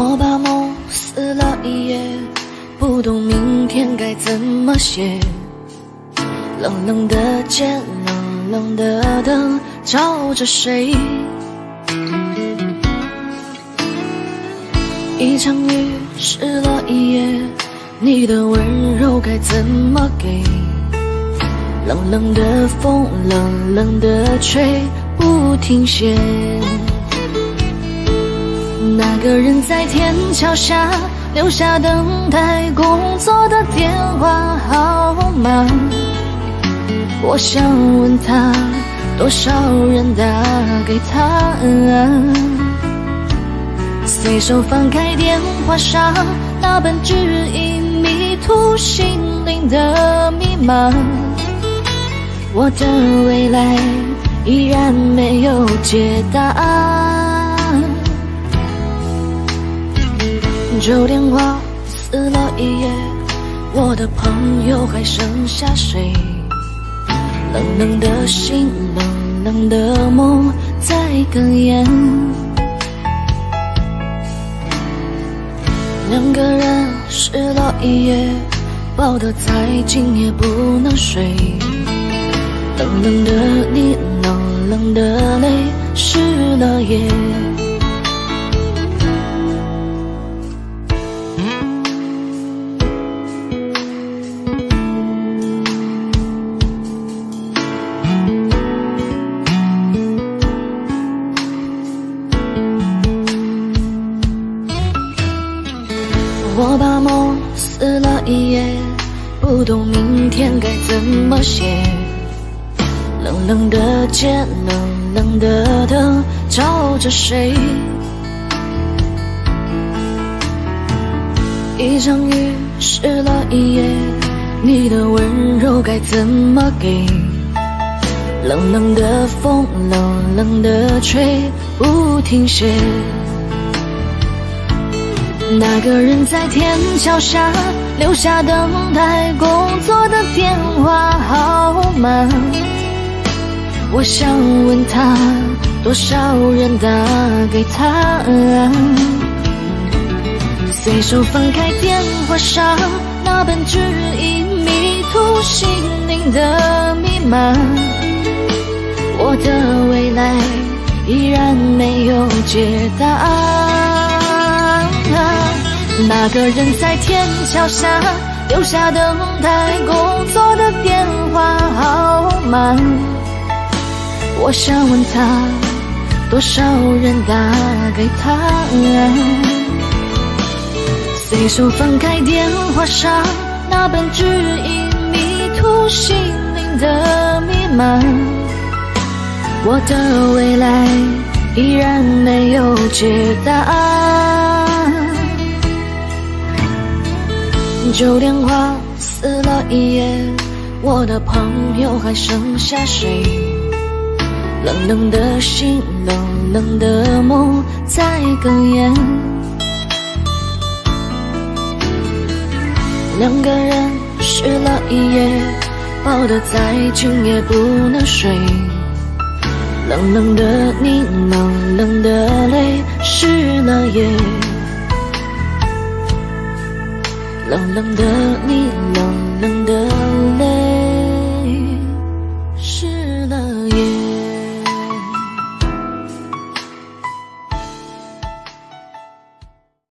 我把梦撕了一页，不懂明天该怎么写。冷冷的街，冷冷的灯，照着谁？一场雨湿了一夜，你的温柔该怎么给？冷冷的风，冷冷的吹，不停歇。那个人在天桥下留下等待工作的电话号码，我想问他，多少人打给他？随手翻开电话上那本指引迷途心灵的密码，我的未来依然没有解答。旧电话撕了一页，我的朋友还剩下谁？冷冷的心，冷冷的梦在哽咽。两个人湿了一夜，抱得再紧也不能睡。冷冷的你，冷冷的泪，湿了夜。一页，不懂明天该怎么写。冷冷的街，冷冷的灯，照着谁？一场雨湿了一夜，你的温柔该怎么给？冷冷的风，冷冷的吹，不停歇。那个人在天桥下留下等待工作的电话号码，我想问他，多少人打给他？随手翻开电话上那本指引迷途心灵的密码，我的未来依然没有解答。那个人在天桥下留下等待工作的电话号码，我想问他，多少人打给他？随手翻开电话上那本指引迷途心灵的密码，我的未来依然没有解答。旧电话撕了一夜，我的朋友还剩下谁？冷冷的心，冷冷的梦在哽咽。两个人湿了一夜，抱得再紧也不能睡。冷冷的你，冷冷的泪，湿了夜。冷冷的你，冷冷的。